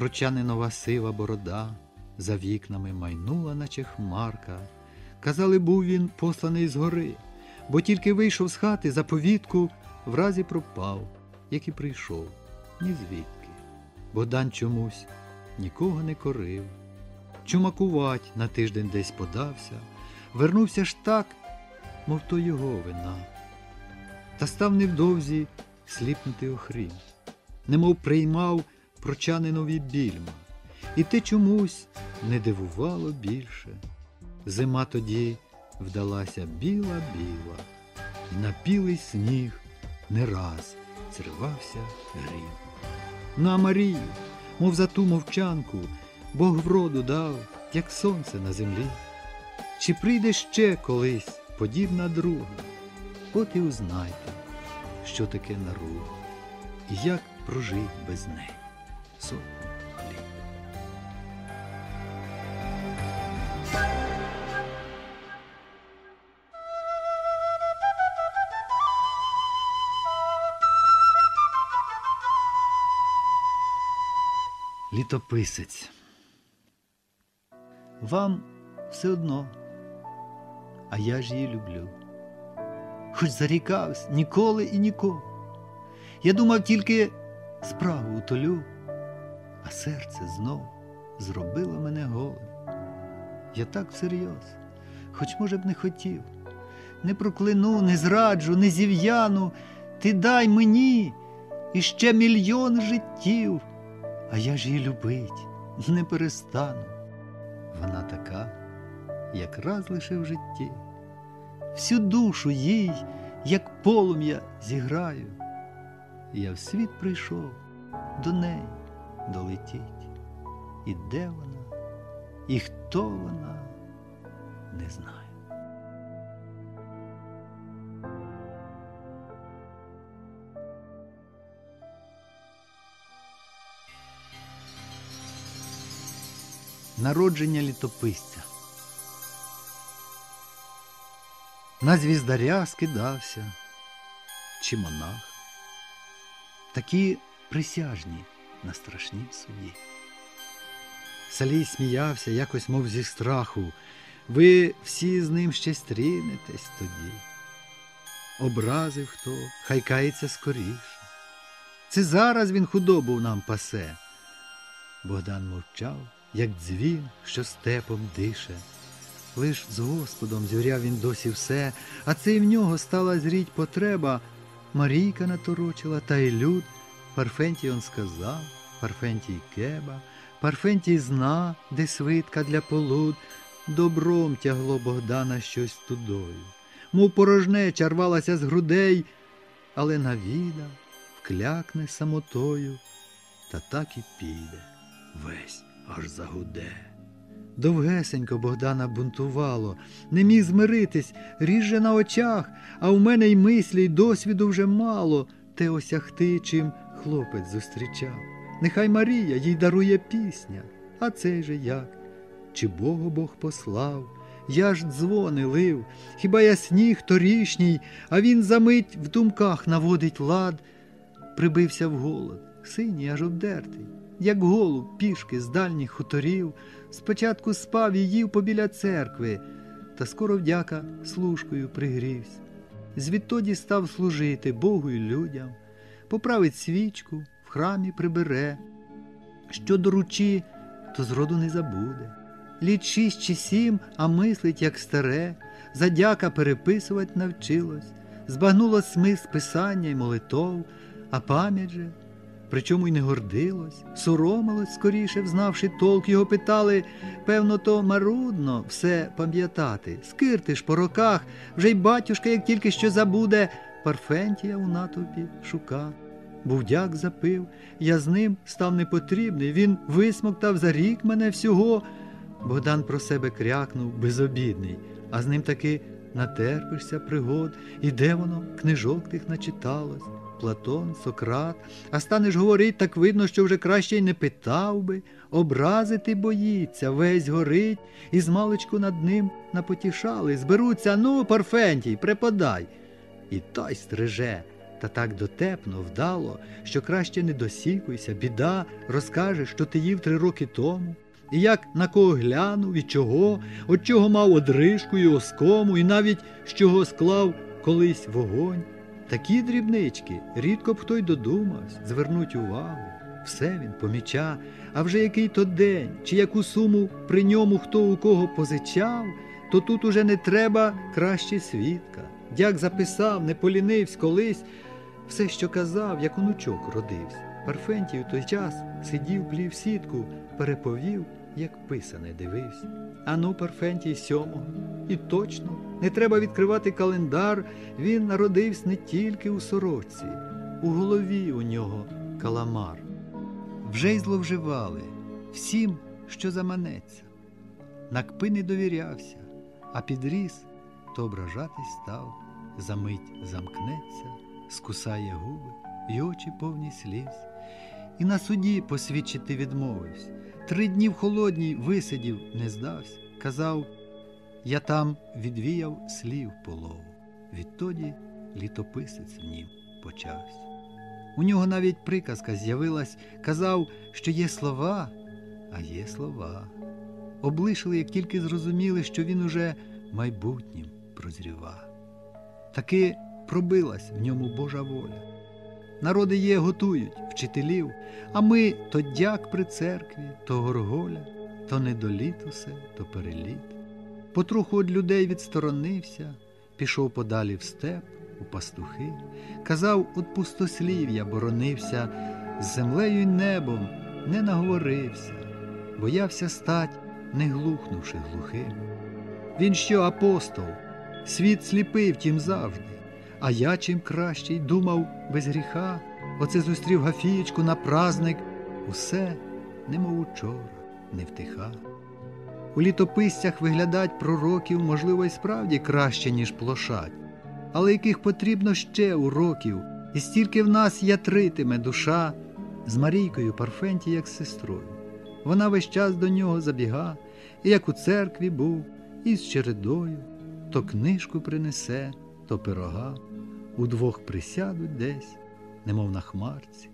прочанинова сива борода, за вікнами майнула, наче хмарка. Казали, був він посланий з гори, бо тільки вийшов з хати за повітку, вразі пропав, як і прийшов, ні звідки. Богдан чомусь нікого не корив. Чумакувать на тиждень десь подався, вернувся ж так, мов то його вина. Та став невдовзі сліпнути охрім, немов приймав прочанинові більма, і те чомусь не дивувало більше. Зима тоді вдалася біла-біла, і на білий сніг не раз зривався грім. На Марію, мов за ту мовчанку, Бог вроду дав, як сонце на землі. Чи прийде ще колись подібна друга? От і узнайте, що таке наруга, і як прожить без неї сотні літ. Літописець. Вам все одно, а я ж її люблю. Хоч зарікавсь ніколи і нікого. Я думав тільки справу утолю, а серце знов зробило мене голим. Я так всерйоз, хоч, може б, не хотів, не прокляну, не зраджу, не зів'яну, ти дай мені іще мільйон життів, а я ж її любить, не перестану. Вона така, як раз лише в житті. Всю душу їй, як полум'я, зіграю. Я в світ прийшов до неї долетіть. І де вона, і хто вона, не знаю. Народження літописця. На звіздаря скидався, чи монах, такі присяжні на страшнім суді. Салій сміявся якось, мов зі страху. Ви всі з ним ще стрінетесь тоді. Образив хто, хай кається скоріше. Це зараз він худобу нам пасе. Богдан мовчав, як дзвін, що степом дише. Лиш з Господом зюряв він досі все, а це й в нього стала зріть потреба. Марійка наторочила, та й люд. Парфентій он сказав, Парфентій кеба, Парфентій зна, де свитка для полуд. Добром тягло Богдана щось тудою, мов порожнеча рвалася з грудей, але навідав, вклякне самотою, та так і піде, весь аж загуде. Довгесенько Богдана бунтувало, не міг змиритись, ріже на очах, а у мене й мислі, й досвіду вже мало, те осягти, чим хлопець зустрічав. Нехай Марія їй дарує пісня, а цей же як? Чи Богу Бог послав? Я ж дзвони лив, хіба я сніг торішній, а він за мить в думках наводить лад, прибився в голод, синій аж обдертий, як голуб пішки з дальніх хуторів, спочатку спав і їв побіля церкви, та скоро вдяка служкою пригрівся. Звідтоді став служити Богу й людям, поправить свічку, в храмі прибере. Що доручи, то зроду не забуде. Літ шість чи сім, а мислить, як старе, задяка переписувати навчилось, збагнуло смисл писання й молитов, а пам'ять же, причому й не гордилось, соромилось скоріше, взнавши толк, його питали, певно, то марудно все пам'ятати. Скирти ж по роках, вже й батюшка, як тільки що забуде, Парфентія у натовпі шука. Бувдяк запив, я з ним став непотрібний, він висмоктав за рік мене всього. Богдан про себе крякнув безобідний, а з ним таки натерпишся пригод, і де воно книжок тих начиталось. Платон, Сократ, а станеш говорить, так видно, що вже краще й не питав би, образити боїться, весь горить, і змалечку над ним напотішали. Зберуться, ну, Парфентій, преподай. І той стриже, та так дотепно, вдало, що краще не досікуйся, біда, розкаже, що ти їв три роки тому, і як на кого глянув, і чого, от чого мав одрижку і оскому, і навіть з чого склав колись вогонь. Такі дрібнички рідко б хто й додумався звернуть увагу. Все він поміча, а вже який то день, чи яку суму при ньому хто у кого позичав, то тут уже не треба краще свідка. Дяк записав, не полінивсь колись, все, що казав, як онучок родився. Парфентій у той час сидів, плів сітку, переповів, як писане дивився. Ану, Парфентій сьомого. І точно, не треба відкривати календар, він народився не тільки у сорочці, у голові у нього каламар. Вже й зловживали всім, що заманеться. На кпи не довірявся, а підріс, то ображатись став, замить замкнеться, скусає губи й очі повні сліз. І на суді посвідчити відмовився. Три дні в холодній висидів, не здався. Казав, я там відвіяв слів полову. Відтоді літописець в нім почався. У нього навіть приказка з'явилась, казав, що є слова, а є слова. Облишили, як тільки зрозуміли, що він уже майбутнім прозріва. Таки пробилась в ньому Божа воля. Народи є готують вчителів, а ми то дяк при церкві, то горголя, то недоліт усе, то переліт. Потроху од людей відсторонився, пішов подалі в степ, у пастухи, казав, от пустослів'я боронився, з землею й небом не наговорився, боявся стать, не глухнувши глухим. Він що, апостол, світ сліпий втім завжди, а я чим кращий думав без гріха, оце зустрів Гафієчку на праздник, усе, немов учора, не втиха. У літописцях виглядать пророків, можливо, і справді краще, ніж плошать, але яких потрібно ще уроків, і стільки в нас ятритиме душа. З Марійкою Парфенті, як з сестрою. Вона весь час до нього забіга, і як у церкві був, і з чередою, то книжку принесе, то пирога, удвох присядуть десь, немов на хмарці,